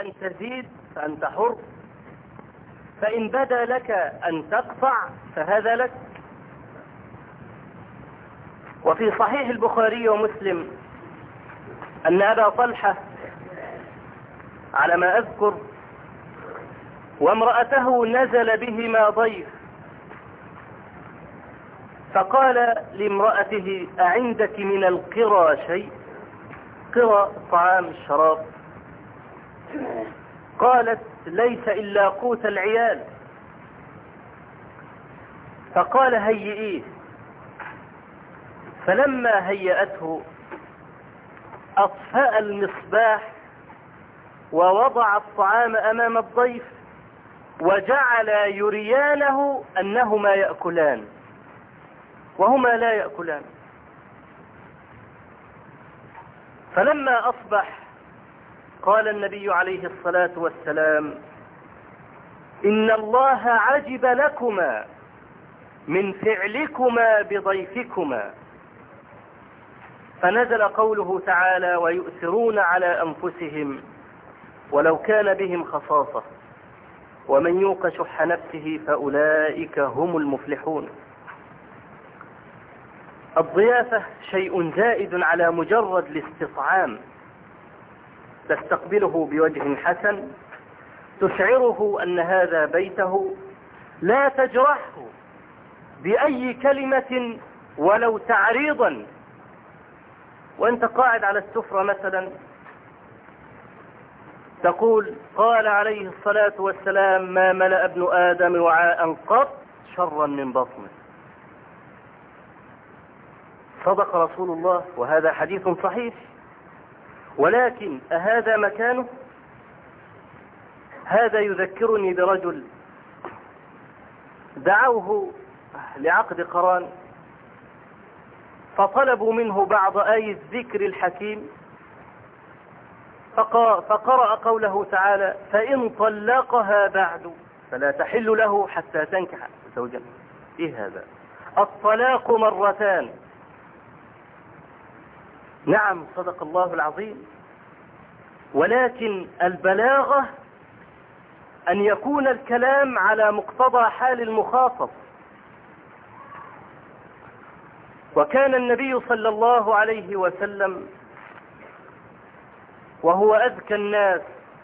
أن تزيد فأنت حر. فإن بدا لك أن تقطع فهذا لك. وفي صحيح البخاري ومسلم أن أبا طلحة على ما أذكر وامرأته نزل بهما ضيف. فقال لامرأته أعندك من القرى شيء؟ قرى طعام الشراب. قالت ليس إلا قوت العيال. فقال هيئيه. فلما هيأته أطفأ المصباح ووضع الطعام أمام الضيف وجعل يريانه أنهما يأكلان وهما لا يأكلان. فلما أصبح قال النبي عليه الصلاة والسلام إن الله عجب لكما من فعلكما بضيفكما. فنزل قوله تعالى ويؤثرون على أنفسهم ولو كان بهم خصاصة ومن يوق شح نفسه فأولئك هم المفلحون. الضيافة شيء زائد على مجرد الاستطعام. تستقبله بوجه حسن تشعره أن هذا بيته لا تجرحه بأي كلمة ولو تعريضا. وأنت قاعد على السفرة مثلا تقول قال عليه الصلاة والسلام ما ملأ ابن آدم وعاء قط شرا من بطنه. صدق رسول الله وهذا حديث صحيح. ولكن أهذا مكانه؟ هذا يذكرني برجل دعوه لعقد قران فطلبوا منه بعض آي الذكر الحكيم فقرأ قوله تعالى فإن طلقها بعد فلا تحل له حتى تنكح زوجا إيه هذا؟ الطلاق مرتان. نعم صدق الله العظيم. ولكن البلاغة أن يكون الكلام على مقتضى حال المخاطب. وكان النبي صلى الله عليه وسلم وهو أذكى الناس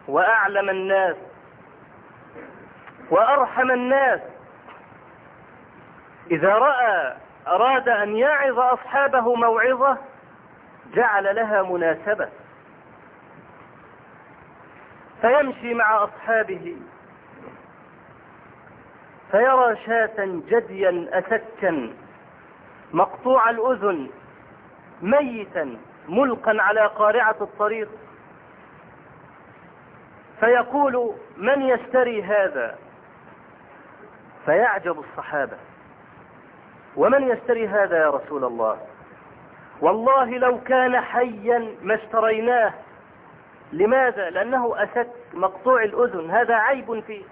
وأعلم الناس وأرحم الناس إذا رأى أراد أن يعظ أصحابه موعظة جعل لها مناسبة. فيمشي مع أصحابه. فيرى شاة جديا أسكا مقطوع الأذن ميتا ملقا على قارعة الطريق. فيقول من يشتري هذا؟ فيعجب الصحابة. ومن يشتري هذا يا رسول الله؟ والله لو كان حيا ما اشتريناه. لماذا؟ لأنه أسك مقطوع الأذن. هذا عيب فيه.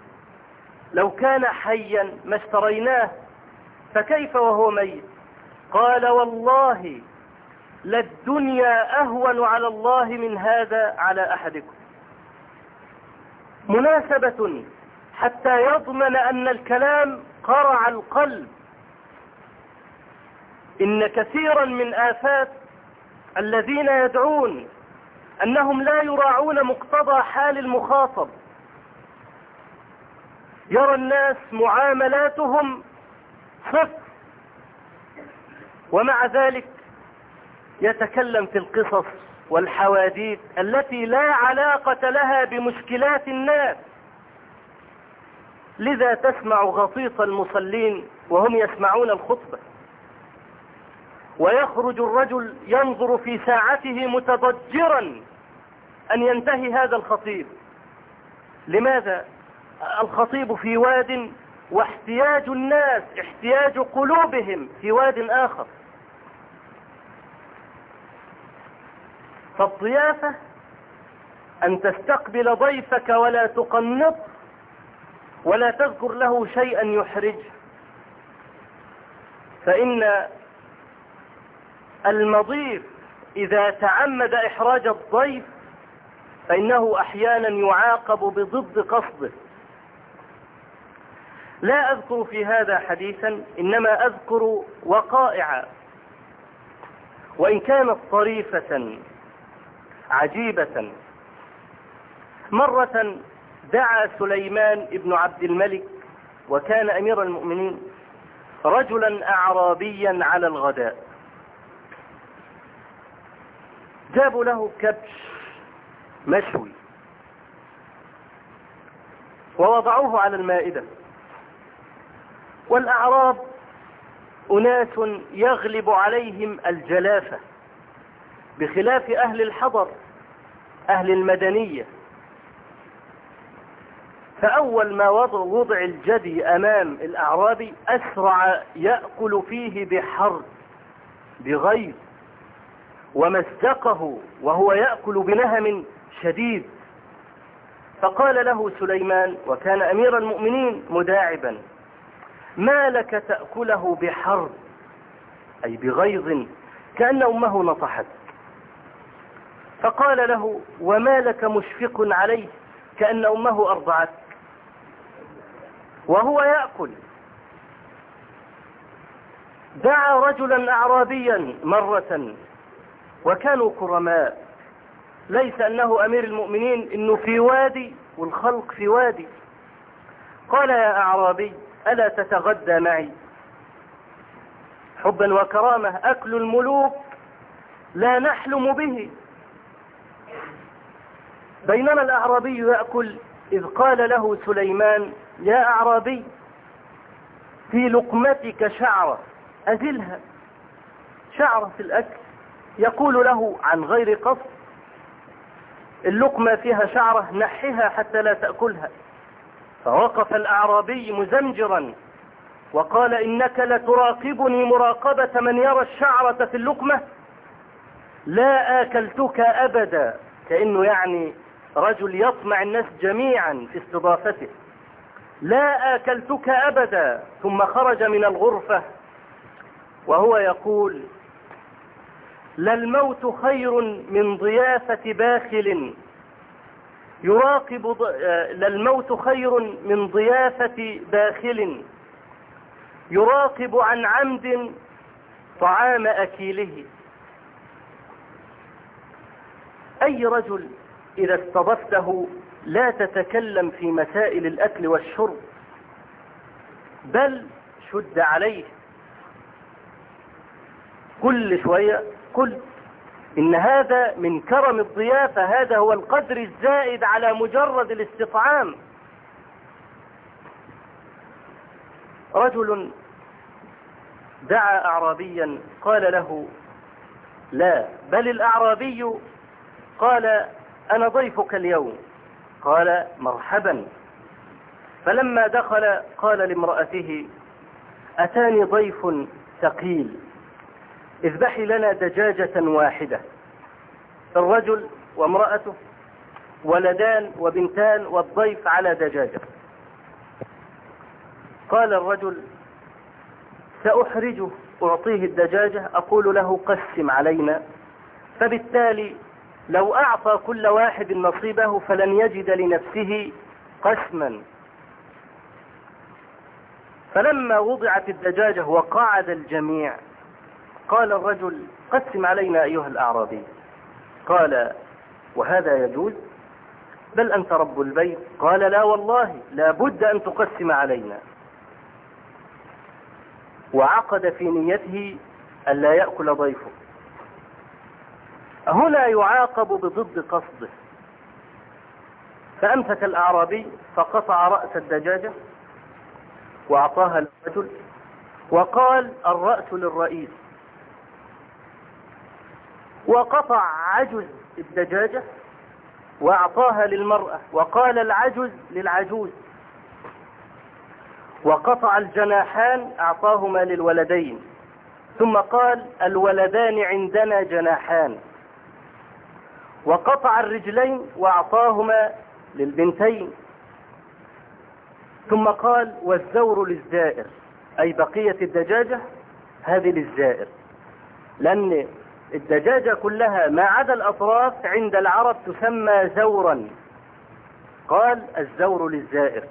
لو كان حيا ما اشتريناه فكيف وهو ميت؟ قال والله للدنيا أهون على الله من هذا على أحدكم. مناسبة حتى يضمن أن الكلام قرع القلب. إن كثيرا من آفات الذين يدعون أنهم لا يراعون مقتضى حال المخاطب. يرى الناس معاملاتهم صفر ومع ذلك يتكلم في القصص والحواديت التي لا علاقة لها بمشكلات الناس. لذا تسمع غطيط المصلين وهم يسمعون الخطبة. ويخرج الرجل ينظر في ساعته متضجرا أن ينتهي هذا الخطيب. لماذا؟ الخطيب في واد واحتياج الناس احتياج قلوبهم في واد آخر. فالضيافة أن تستقبل ضيفك ولا تقنط ولا تذكر له شيئا يحرجه. فإن المضيف إذا تعمد إحراج الضيف فإنه أحيانا يعاقب بضد قصده. لا أذكر في هذا حديثا إنما أذكر وقائع. وإن كانت طريفة عجيبة. مرة دعا سليمان بن عبد الملك وكان أمير المؤمنين رجلا أعرابيا على الغداء. جابوا له كبش مشوي. ووضعوه على المائدة. والأعراب أناس يغلب عليهم الجلافة بخلاف أهل الحضر أهل المدنية. فأول ما وضع, الجدي أمام الأعرابي أسرع يأكل فيه بحر بغيظ. ومزقه وهو يأكل بنهم شديد. فقال له سليمان وكان أمير المؤمنين مداعبا ما لك تأكله بحرب؟ أي بغيظ كأن أمه نطحت. فقال له وما لك مشفق عليه؟ كأن أمه أرضعت. وهو يأكل. دعا رجلا أعرابيا مرة وكانوا كرماء. ليس أنه أمير المؤمنين إنه في وادي والخلق في وادي. قال يا أعرابي ألا تتغدى معي؟ حبا وكرامة أكل الملوك لا نحلم به. بينما الأعرابي يأكل إذ قال له سليمان يا أعرابي في لقمتك شعرة أزلها شعرة في الأكل. يقول له عن غير قصد اللقمة فيها شعرة نحها حتى لا تأكلها. فوقف الأعرابي مزمجرا وقال إنك لتراقبني مراقبة من يرى الشعرة في اللقمة. لا آكلتك أبدا كأنه يعني رجل يطمع الناس جميعا في استضافته. لا آكلتك أبدا ثم خرج من الغرفة وهو يقول للموت خير من ضيافة باخل. يراقب للموت خير من ضيافة باخل. يراقب عن عمد طعام أكيله. أي رجل إذا استضفته لا تتكلم في مسائل الأكل والشرب بل شد عليه. كل شوية كل إن هذا من كرم الضيافة هذا هو القدر الزائد على مجرد الاستطعام. رجل دعا أعرابيا قال له لا بل الأعرابي قال أنا ضيفك اليوم. قال مرحبا. فلما دخل قال لامرأته أتاني ضيف ثقيل. اذبحي لنا دجاجة واحدة. الرجل وامرأته ولدان وبنتان والضيف على دجاجة. قال الرجل سأحرجه أعطيه الدجاجة أقول له قسم علينا. فبالتالي لو أعطى كل واحد نصيبه فلن يجد لنفسه قسما. فلما وضعت الدجاجة وقعد الجميع قال الرجل قسم علينا أيها الأعرابي. قال وهذا يجوز؟ بل أنت رب البيت. قال لا والله لا بد أن تقسم علينا. وعقد في نيته ألا يأكل ضيفه. هنا يعاقب بضد قصده. فأمسك الأعرابي فقطع رأس الدجاجة وأعطاها للرجل وقال الرأس للرئيس. وقطع عجز الدجاجة وأعطاها للمرأة وقال العجز للعجوز وقطع الجناحان أعطاهما للولدين ثم قال الولدان عندنا جناحان وقطع الرجلين وأعطاهما للبنتين ثم قال والزور للزائر أي بقية الدجاجة هذه للزائر لأن الدجاجة كلها ما عدا الأطراف عند العرب تسمى زورا. قال الزور للزائر.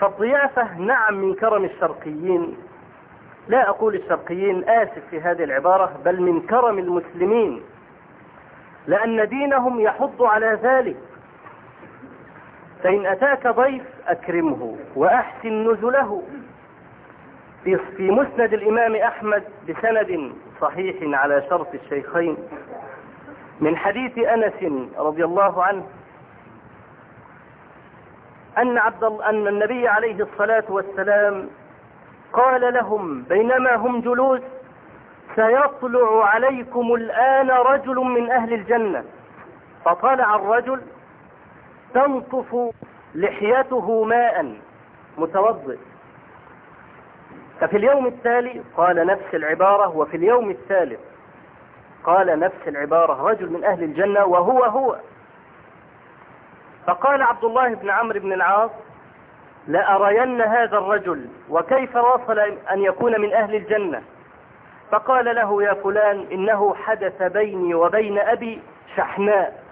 فالضيافة نعم من كرم الشرقيين. لا أقول الشرقيين آسف في هذه العبارة بل من كرم المسلمين. لأن دينهم يحض على ذلك. فإن أتاك ضيف أكرمه وأحسن نزله. في مسند الإمام أحمد بسند صحيح على شرط الشيخين. من حديث أنس رضي الله عنه أن عبد أن النبي عليه الصلاة والسلام قال لهم بينما هم جلوس سيطلع عليكم الآن رجل من أهل الجنة. فطلع الرجل تنطف لحيته ماء متوضئ. ففي اليوم التالي قال نفس العبارة وفي اليوم الثالث قال نفس العبارة رجل من أهل الجنة وهو هو. فقال عبد الله بن عمرو بن العاص لأرين هذا الرجل وكيف واصل أن يكون من أهل الجنة؟ فقال له يا فلان إنه حدث بيني وبين أبي شحناء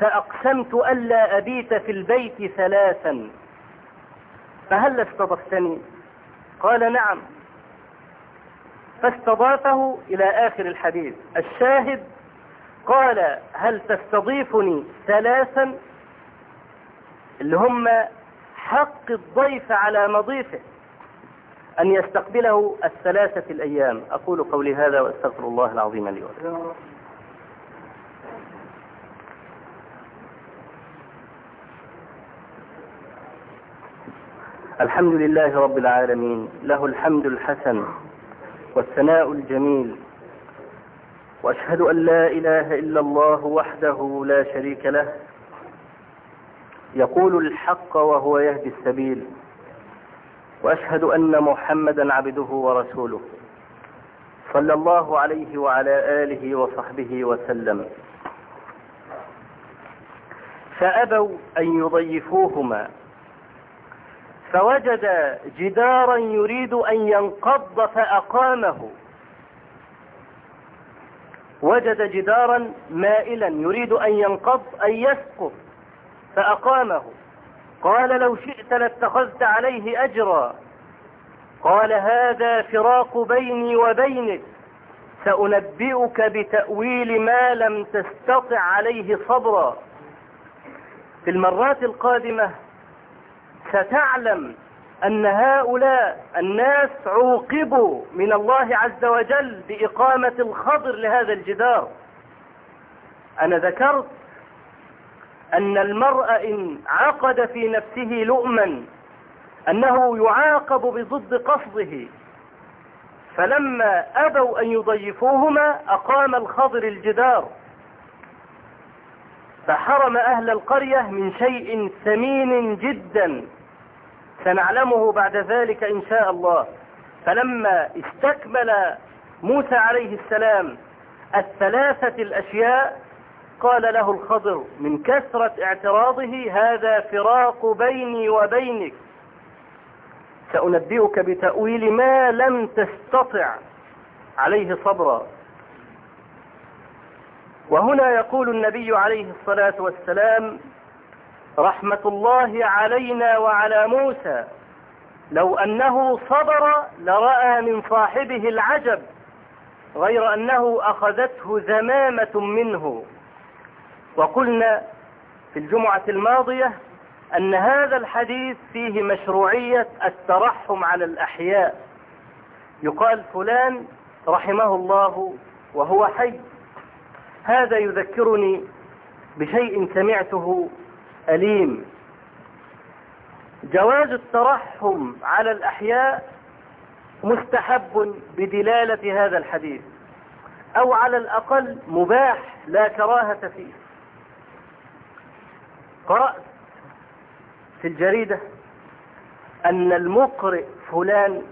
فأقسمت ألا أبيت في البيت ثلاثا. فهل استضفتني قال نعم. فاستضافه إلى آخر الحديث. الشاهد قال هل تستضيفني ثلاثا؟ اللي هم حق الضيف على مضيفه. أن يستقبله الثلاثة الأيام. أقول قولي هذا وأستغفر الله العظيم لي ولكم. الحمد لله رب العالمين له الحمد الحسن والثناء الجميل. وأشهد أن لا إله إلا الله وحده لا شريك له. يقول الحق وهو يهدي السبيل. وأشهد أن محمدا عبده ورسوله. صلى الله عليه وعلى آله وصحبه وسلم. فأبوا أن يضيفوهما. فوجد جدارا يريد أن ينقض فأقامه. وجد جدارا مائلا يريد أن ينقض أن يسقط فأقامه. قال لو شئت لاتخذت عليه أجرا. قال هذا فراق بيني وبينك. سأنبئك بتأويل ما لم تستطع عليه صبرا. في المرات القادمة ستعلم أن هؤلاء الناس عوقبوا من الله عز وجل بإقامة الخضر لهذا الجدار. أنا ذكرت أن المرء إن عقد في نفسه لؤما أنه يعاقب بضد قصده فلما أبوا أن يضيفوهما أقام الخضر الجدار. فحرم أهل القرية من شيء ثمين جدا. سنعلمه بعد ذلك إن شاء الله. فلما استكمل موسى عليه السلام الثلاثة الأشياء قال له الخضر من كثرة اعتراضه هذا فراق بيني وبينك. سأنبئك بتأويل ما لم تستطع عليه صبرا. وهنا يقول النبي عليه الصلاة والسلام رحمة الله علينا وعلى موسى. لو أنه صبر لرأى من صاحبه العجب غير أنه أخذته ذمامة منه. وقلنا في الجمعة الماضية أن هذا الحديث فيه مشروعية الترحم على الأحياء. يقال فلان رحمه الله وهو حي. هذا يذكرني بشيء سمعته أليم. جواز الترحم على الأحياء مستحب بدلالة هذا الحديث أو على الأقل مباح لا كراهة فيه. قرأت في الجريدة أن المقرئ فلان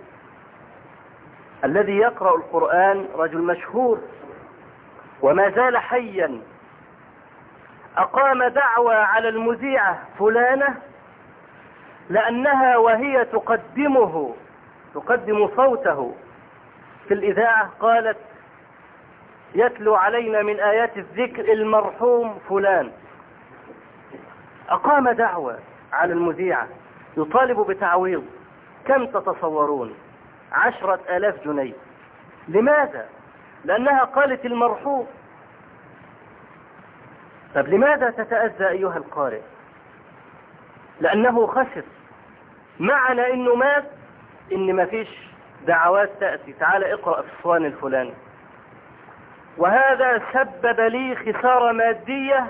الذي يقرأ القرآن رجل مشهور وما زال حيا أقام دعوى على المذيعة فلانة لأنها وهي تقدمه تقدم صوته. في الإذاعة قالت يتلو علينا من آيات الذكر المرحوم فلان. أقام دعوة على المذيعة يطالب بتعويض. كم تتصورون؟ عشرة آلاف جنيه. لماذا؟ لأنها قالت المرحوم. طب لماذا تتأذى أيها القارئ؟ لأنه خسر معنى إنه مات إن مفيش دعوات تأتي. تعال اقرأ في الصوان الفلاني. وهذا سبب لي خسارة مادية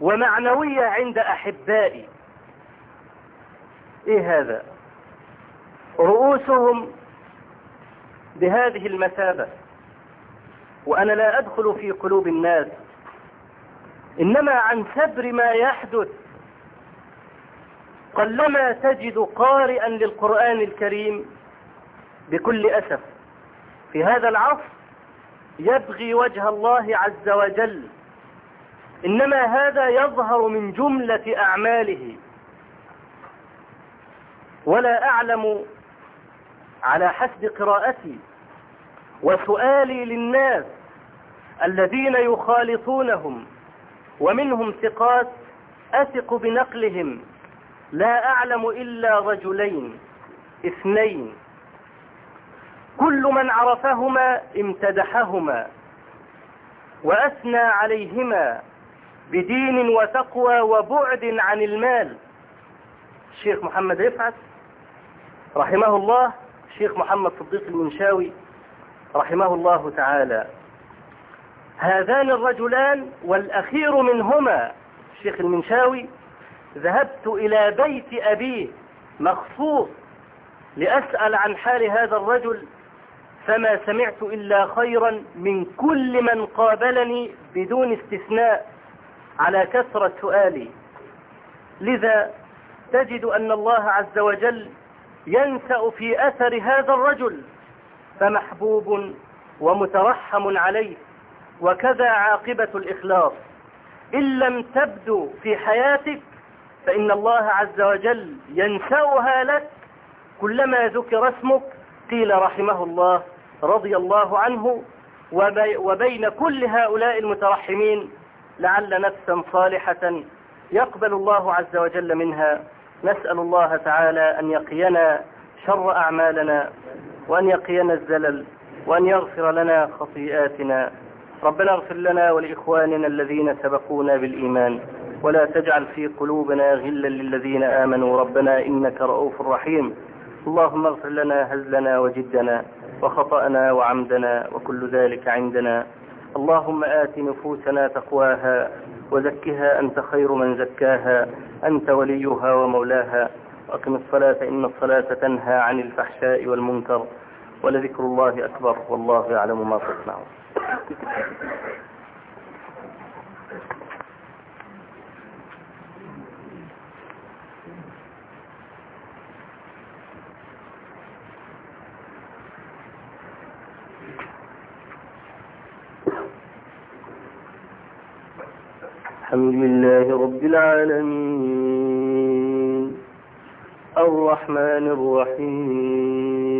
ومعنوية عند أحبائي. إيه هذا؟ رؤوسهم بهذه المثابة. وأنا لا أدخل في قلوب الناس. إنما عن سبر ما يحدث. قلما تجد قارئا للقرآن الكريم بكل أسف. في هذا العصر يبغي وجه الله عز وجل. إنما هذا يظهر من جملة أعماله. ولا أعلم على حسب قراءتي وسؤالي للناس الذين يخالطونهم ومنهم ثقات أثق بنقلهم. لا أعلم إلا رجلين اثنين. كل من عرفهما امتدحهما وأثنى عليهما بدين وتقوى وبعد عن المال. الشيخ محمد رفعت رحمه الله. الشيخ محمد صديق المنشاوي رحمه الله تعالى. هذان الرجلان والأخير منهما الشيخ المنشاوي ذهبت إلى بيت أبيه مخصوص لأسأل عن حال هذا الرجل فما سمعت إلا خيرا من كل من قابلني بدون استثناء على كثرة سؤالي. لذا تجد أن الله عز وجل ينسأ في أثر هذا الرجل فمحبوب ومترحم عليه. وكذا عاقبة الإخلاص. إن لم تبدو في حياتك فإن الله عز وجل ينسأها لك كلما ذكر اسمك. قيل رحمه الله رضي الله عنه وبين كل هؤلاء المترحمين لعل نفسا صالحة يقبل الله عز وجل منها. نسأل الله تعالى أن يقينا شر أعمالنا وأن يقينا الزلل وأن يغفر لنا خطيئاتنا. ربنا اغفر لنا ولإخواننا الذين سبقونا بالإيمان ولا تجعل في قلوبنا غلا للذين آمنوا. ربنا إنك رؤوف رحيم. اللهم اغفر لنا هزلنا وجدنا وخطأنا وعمدنا وكل ذلك عندنا. اللهم آت نفوسنا تقواها وزكها أنت خير من زكاها أنت وليها ومولاها. وأقم الصلاة إن الصلاة تنهى عن الفحشاء والمنكر. ولذكر الله أكبر والله يعلم ما تصنعون. الحمد لله رب العالمين. الرحمن الرحيم.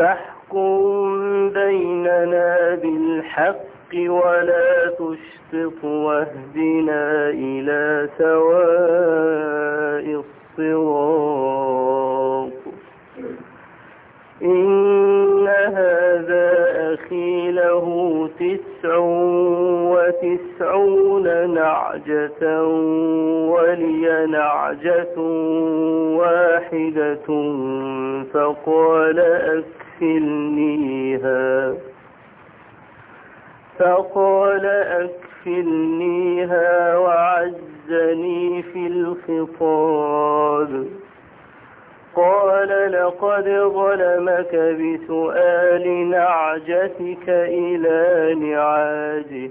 فاحكم بيننا بالحق ولا تشطط واهدنا إلى سواء الصراط. إن هذا أخي له تسع وتسعون نعجة ولي نعجة واحدة فقال أكفلنيها فقال أكفلنيها وعزني في الخطاب. قال لقد ظلمك بسؤال نعجتك إلى نعاجه.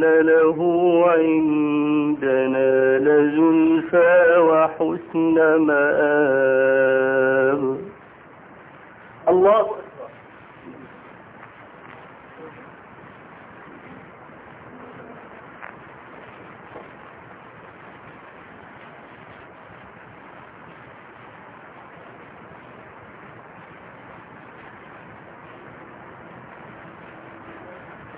له عندنا لزلفى وحسن مآب. الله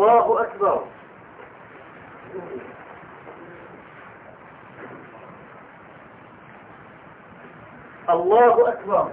الله أكبر. الله أكبر.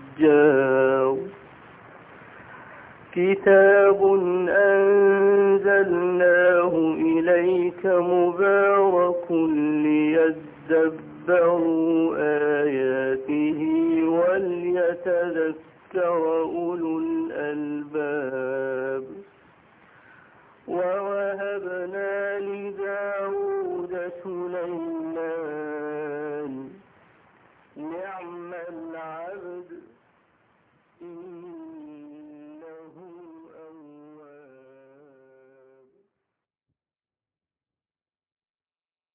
كتاب أنزلناه إليك مبارك ليدبروا آياته وليتذكر أولو الألباب. ووهبنا لداود سليمان